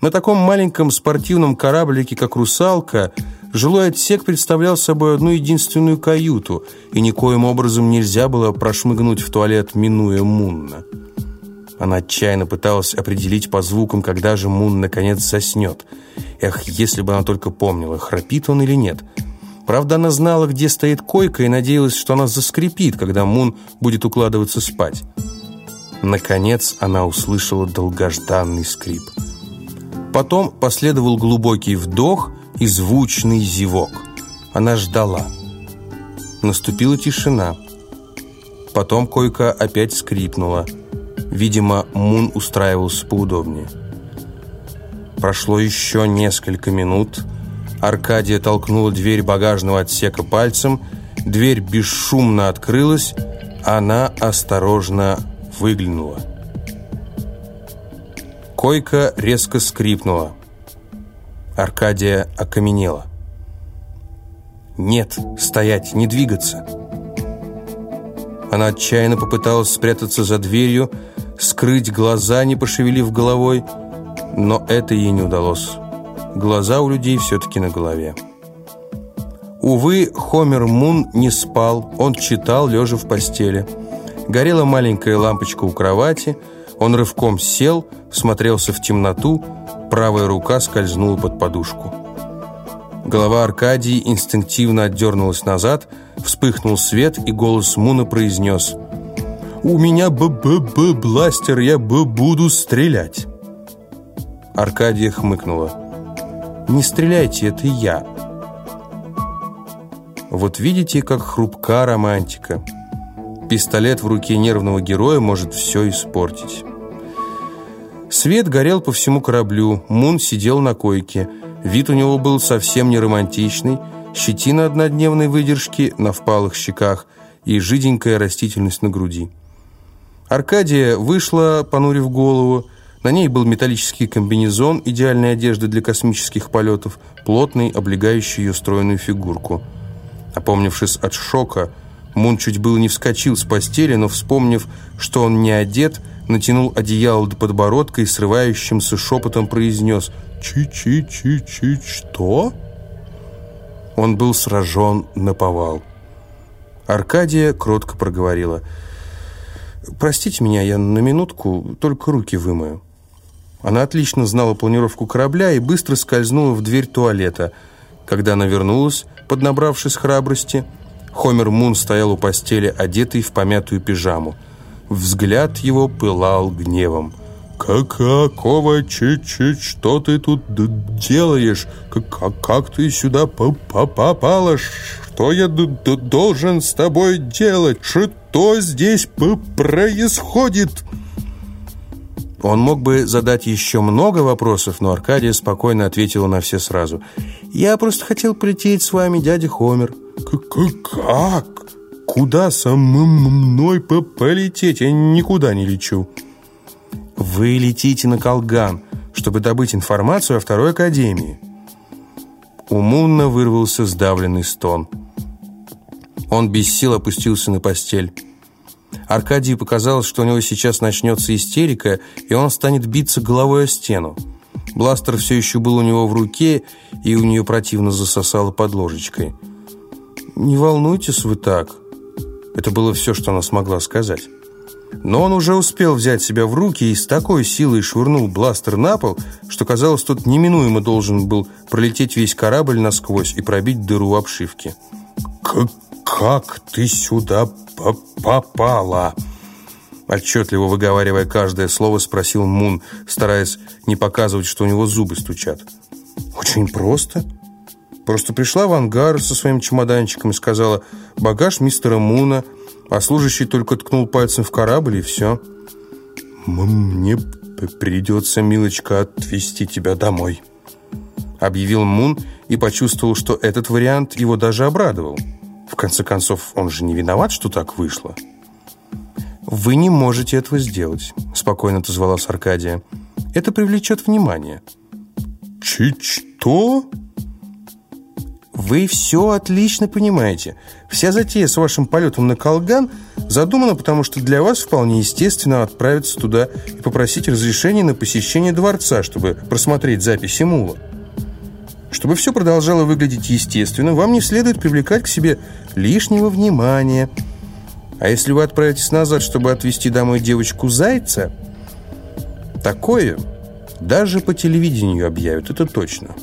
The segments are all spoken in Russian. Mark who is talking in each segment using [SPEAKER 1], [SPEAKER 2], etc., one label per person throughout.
[SPEAKER 1] На таком маленьком спортивном кораблике, как «Русалка», жилой отсек представлял собой одну единственную каюту, и никоим образом нельзя было прошмыгнуть в туалет, минуя Мунна. Она отчаянно пыталась определить по звукам, когда же Мун наконец заснет. Эх, если бы она только помнила, храпит он или нет. Правда, она знала, где стоит койка, и надеялась, что она заскрипит, когда Мун будет укладываться спать. Наконец она услышала долгожданный скрип. Потом последовал глубокий вдох и звучный зевок. Она ждала. Наступила тишина. Потом койка опять скрипнула. Видимо, Мун устраивался поудобнее. Прошло еще несколько минут. Аркадия толкнула дверь багажного отсека пальцем. Дверь бесшумно открылась. Она осторожно выглянула. Койка резко скрипнула. Аркадия окаменела. «Нет, стоять, не двигаться!» Она отчаянно попыталась спрятаться за дверью, скрыть глаза, не пошевелив головой, но это ей не удалось. Глаза у людей все-таки на голове. Увы, Хомер Мун не спал, он читал, лежа в постели. Горела маленькая лампочка у кровати, он рывком сел, смотрелся в темноту, правая рука скользнула под подушку. Голова Аркадии инстинктивно отдернулась назад, вспыхнул свет, и голос Муна произнес «У меня б-б-б бластер, я б буду стрелять». Аркадия хмыкнула. «Не стреляйте, это я». Вот видите, как хрупка романтика. Пистолет в руке нервного героя может все испортить. Свет горел по всему кораблю, Мун сидел на койке – Вид у него был совсем не романтичный, щетина однодневной выдержки на впалых щеках и жиденькая растительность на груди. Аркадия вышла, понурив голову. На ней был металлический комбинезон идеальной одежды для космических полетов, плотный, облегающий ее стройную фигурку. Опомнившись от шока, Мун чуть было не вскочил с постели, но, вспомнив, что он не одет, натянул одеяло до подбородка и срывающимся шепотом произнес «Чи-чи-чи-чи, что?» Он был сражен на повал. Аркадия кротко проговорила «Простите меня, я на минутку только руки вымою». Она отлично знала планировку корабля и быстро скользнула в дверь туалета. Когда она вернулась, поднабравшись храбрости, Хомер Мун стоял у постели, одетый в помятую пижаму. Взгляд его пылал гневом. «Какого чуть-чуть, что ты тут делаешь? Как, как ты сюда попала? Что я должен с тобой делать? Что здесь происходит?» Он мог бы задать еще много вопросов, но Аркадия спокойно ответила на все сразу. «Я просто хотел полететь с вами, дядя Хомер». «Как? Куда со мной полететь? Я никуда не лечу». «Вы летите на Колган, чтобы добыть информацию о Второй Академии». У Мунна вырвался сдавленный стон. Он без сил опустился на постель. Аркадию показалось, что у него сейчас начнется истерика, и он станет биться головой о стену. Бластер все еще был у него в руке, и у нее противно засосало под ложечкой. «Не волнуйтесь вы так». Это было все, что она смогла сказать. Но он уже успел взять себя в руки и с такой силой швырнул бластер на пол, что, казалось, тот неминуемо должен был пролететь весь корабль насквозь и пробить дыру в обшивке. «Как ты сюда попала?» Отчетливо выговаривая каждое слово, спросил Мун, стараясь не показывать, что у него зубы стучат. «Очень просто. Просто пришла в ангар со своим чемоданчиком и сказала «багаж мистера Муна», а служащий только ткнул пальцем в корабль, и все. «Мне придется, милочка, отвезти тебя домой», объявил Мун и почувствовал, что этот вариант его даже обрадовал. В конце концов, он же не виноват, что так вышло. «Вы не можете этого сделать», — спокойно отозвалась Аркадия. «Это привлечет внимание». «Ч-что?» Вы все отлично понимаете. Вся затея с вашим полетом на Колган задумана, потому что для вас вполне естественно отправиться туда и попросить разрешения на посещение дворца, чтобы просмотреть записи Мула. Чтобы все продолжало выглядеть естественно, вам не следует привлекать к себе лишнего внимания. А если вы отправитесь назад, чтобы отвезти домой девочку Зайца, такое даже по телевидению объявят, это точно.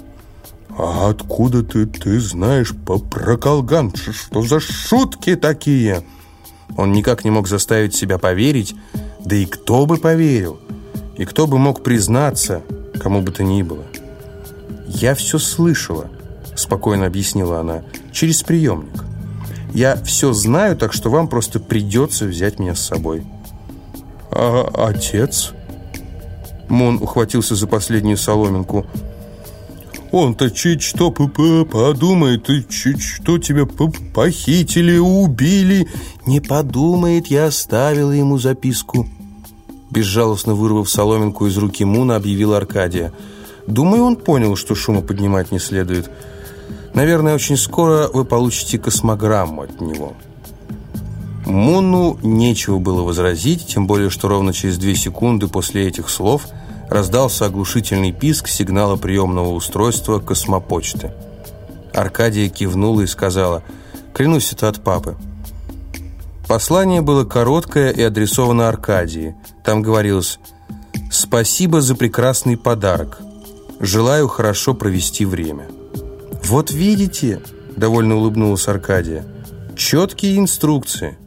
[SPEAKER 1] «А откуда ты, ты знаешь по про Колган? Что за шутки такие?» Он никак не мог заставить себя поверить, да и кто бы поверил, и кто бы мог признаться, кому бы то ни было. «Я все слышала», — спокойно объяснила она, — «через приемник. Я все знаю, так что вам просто придется взять меня с собой». «А отец?» Мон ухватился за последнюю соломинку — он-то чуть что подумает, и чуть что тебя похитили, убили. Не подумает, я оставила ему записку. Безжалостно вырвав соломинку из руки Муна, объявила Аркадия. Думаю, он понял, что шума поднимать не следует. Наверное, очень скоро вы получите космограмму от него. Муну нечего было возразить, тем более, что ровно через две секунды после этих слов – раздался оглушительный писк сигнала приемного устройства космопочты. Аркадия кивнула и сказала «Клянусь, это от папы». Послание было короткое и адресовано Аркадии. Там говорилось «Спасибо за прекрасный подарок. Желаю хорошо провести время». «Вот видите», — довольно улыбнулась Аркадия, — «четкие инструкции».